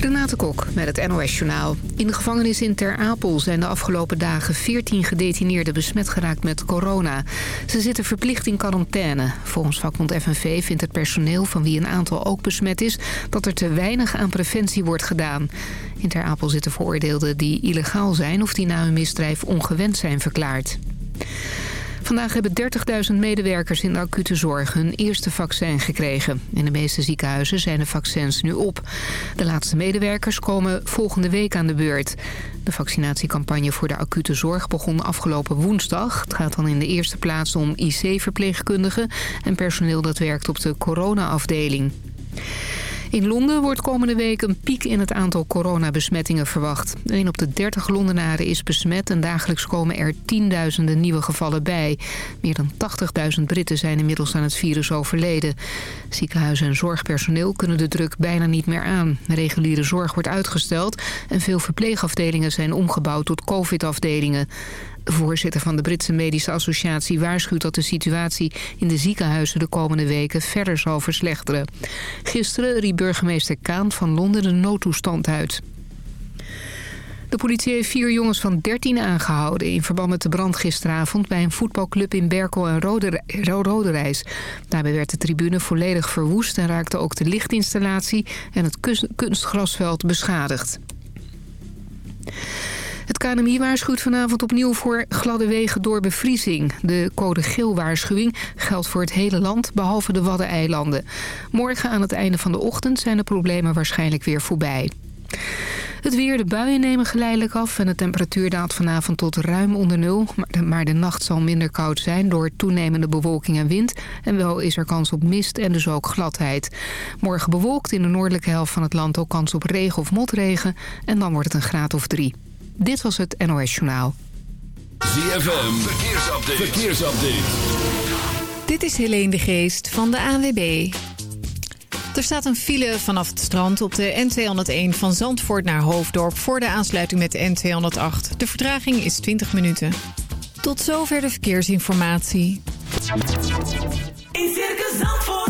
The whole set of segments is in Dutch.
Renate Kok met het NOS Journaal. In de gevangenis in Ter Apel zijn de afgelopen dagen 14 gedetineerden besmet geraakt met corona. Ze zitten verplicht in quarantaine. Volgens vakbond FNV vindt het personeel van wie een aantal ook besmet is... dat er te weinig aan preventie wordt gedaan. In Ter Apel zitten veroordeelden die illegaal zijn... of die na hun misdrijf ongewend zijn verklaard. Vandaag hebben 30.000 medewerkers in de acute zorg hun eerste vaccin gekregen. In de meeste ziekenhuizen zijn de vaccins nu op. De laatste medewerkers komen volgende week aan de beurt. De vaccinatiecampagne voor de acute zorg begon afgelopen woensdag. Het gaat dan in de eerste plaats om IC-verpleegkundigen en personeel dat werkt op de corona-afdeling. In Londen wordt komende week een piek in het aantal coronabesmettingen verwacht. Een op de 30 Londenaren is besmet en dagelijks komen er tienduizenden nieuwe gevallen bij. Meer dan 80.000 Britten zijn inmiddels aan het virus overleden. Ziekenhuizen en zorgpersoneel kunnen de druk bijna niet meer aan. reguliere zorg wordt uitgesteld en veel verpleegafdelingen zijn omgebouwd tot covid-afdelingen. Voorzitter van de Britse Medische Associatie waarschuwt dat de situatie in de ziekenhuizen de komende weken verder zal verslechteren. Gisteren riep burgemeester Kaan van Londen de noodtoestand uit. De politie heeft vier jongens van 13 aangehouden... in verband met de brand gisteravond bij een voetbalclub in Berkel en Roderijs. Daarbij werd de tribune volledig verwoest... en raakte ook de lichtinstallatie en het kunstgrasveld beschadigd. Het KNMI waarschuwt vanavond opnieuw voor gladde wegen door bevriezing. De code geel waarschuwing geldt voor het hele land, behalve de Waddeneilanden. Morgen aan het einde van de ochtend zijn de problemen waarschijnlijk weer voorbij. Het weer, de buien nemen geleidelijk af en de temperatuur daalt vanavond tot ruim onder nul. Maar de nacht zal minder koud zijn door toenemende bewolking en wind. En wel is er kans op mist en dus ook gladheid. Morgen bewolkt in de noordelijke helft van het land ook kans op regen of motregen. En dan wordt het een graad of drie. Dit was het NOS Journaal. ZFM, verkeersupdate. verkeersupdate. Dit is Helene de Geest van de ANWB. Er staat een file vanaf het strand op de N201 van Zandvoort naar Hoofddorp... voor de aansluiting met de N208. De vertraging is 20 minuten. Tot zover de verkeersinformatie. In Circus Zandvoort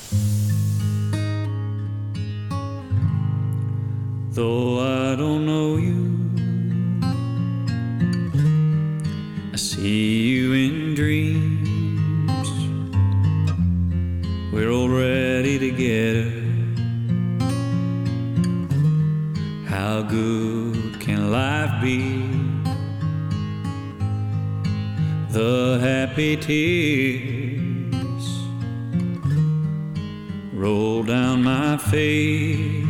Though I don't know you, I see you in dreams. We're already together. How good can life be? The happy tears roll down my face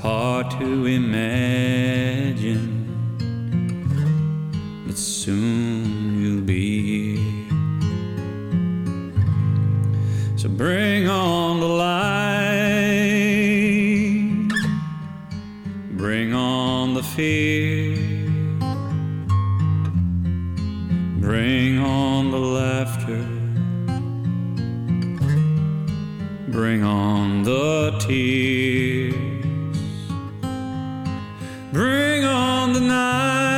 hard to imagine but soon you'll be here. So bring on the light, bring on the fear, bring on the laughter, bring on the tears. Bring on the night.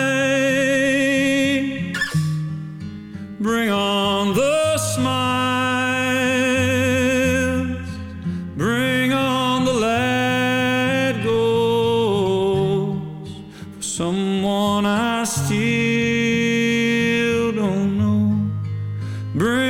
Bring on the smiles. Bring on the let goes for someone I still don't know. Bring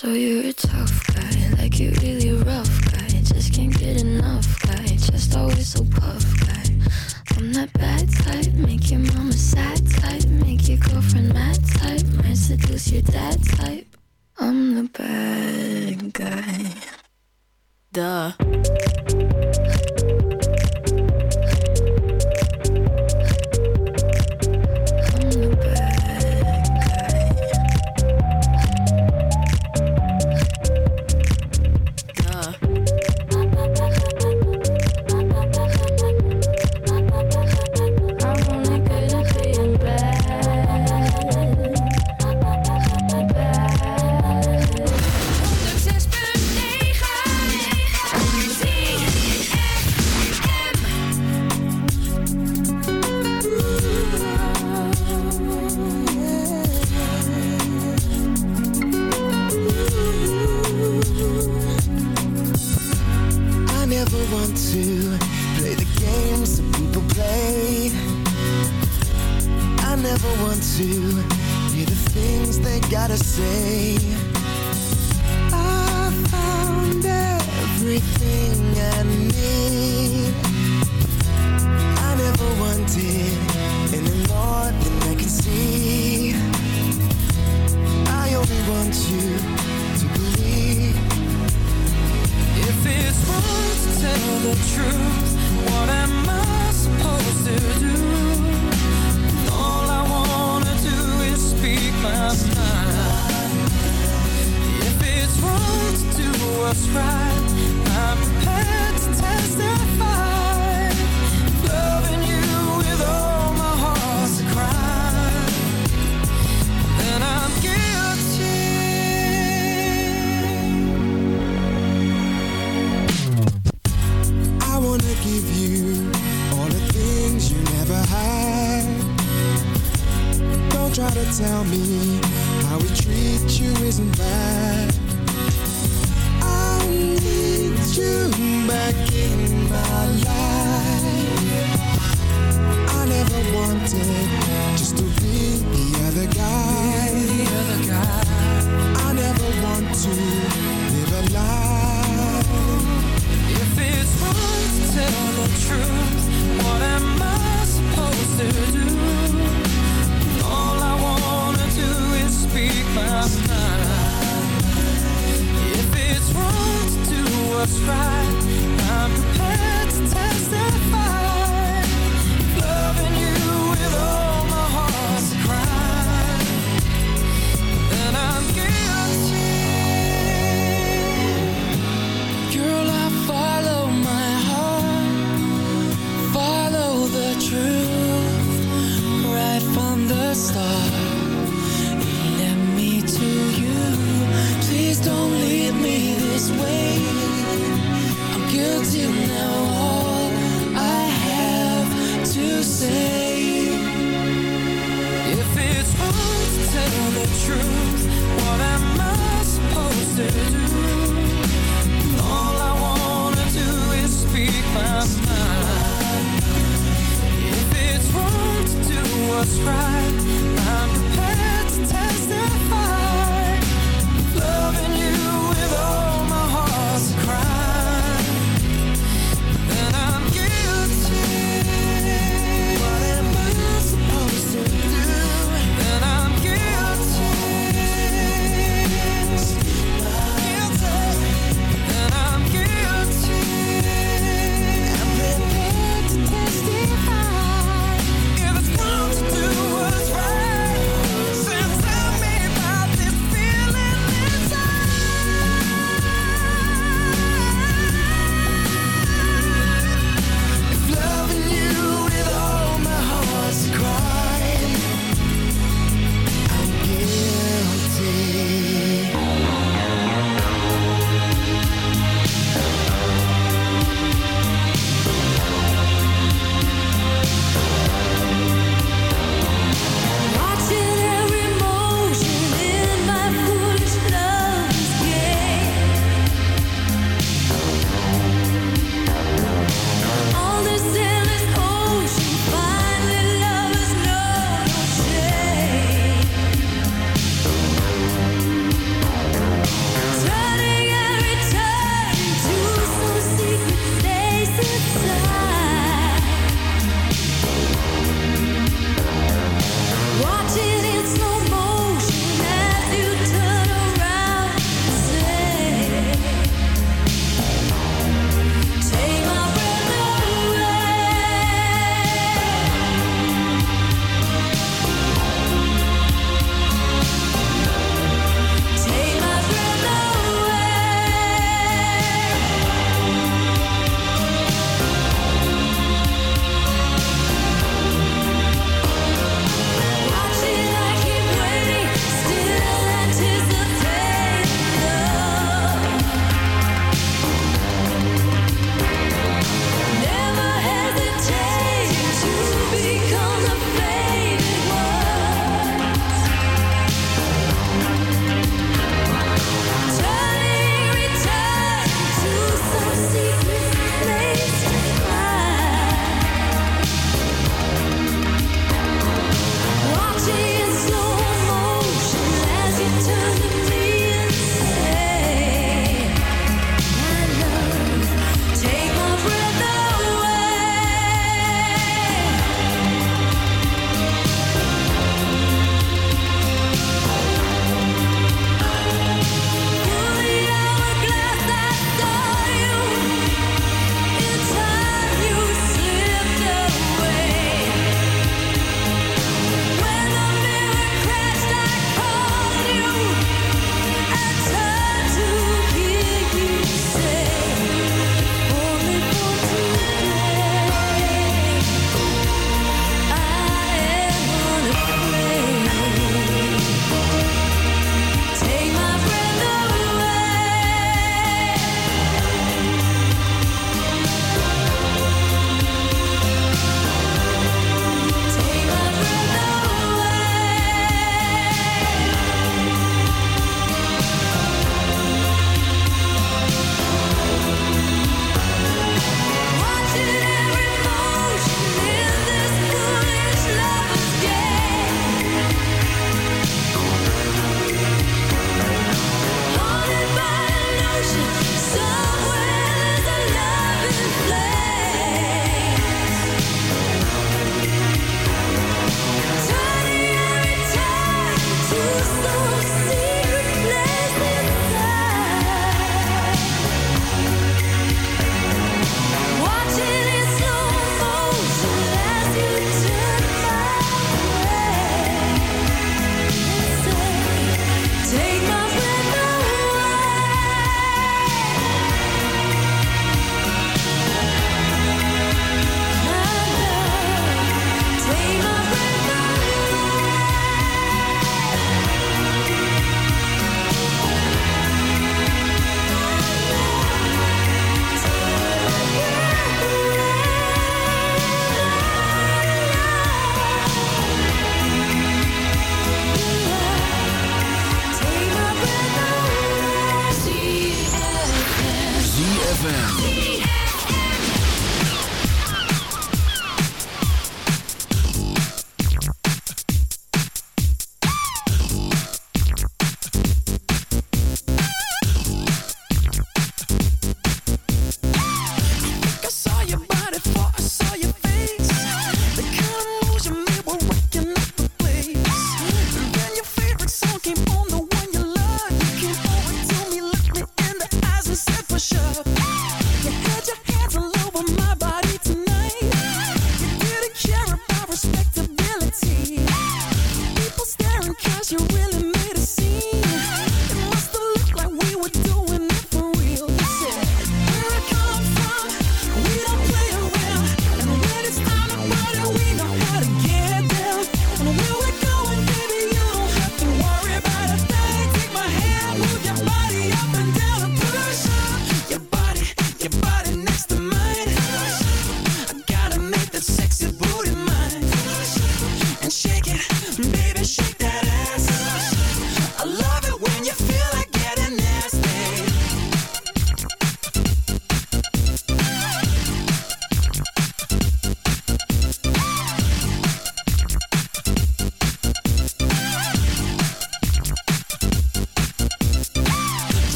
So you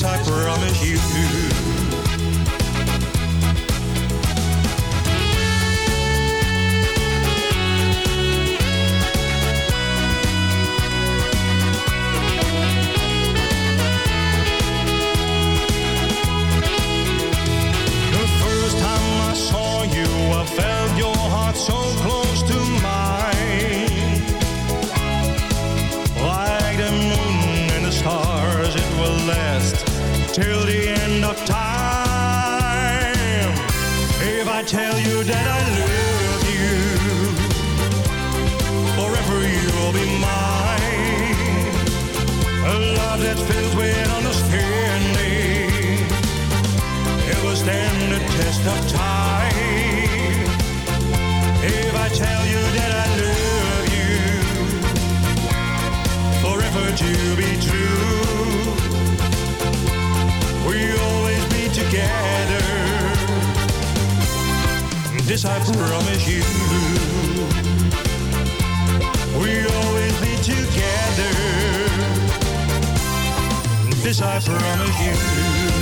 I promise you. Test of time. If I tell you that I love you, forever to be true, we always be together. This I promise you. We always be together. This I promise you.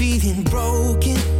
feeling broken.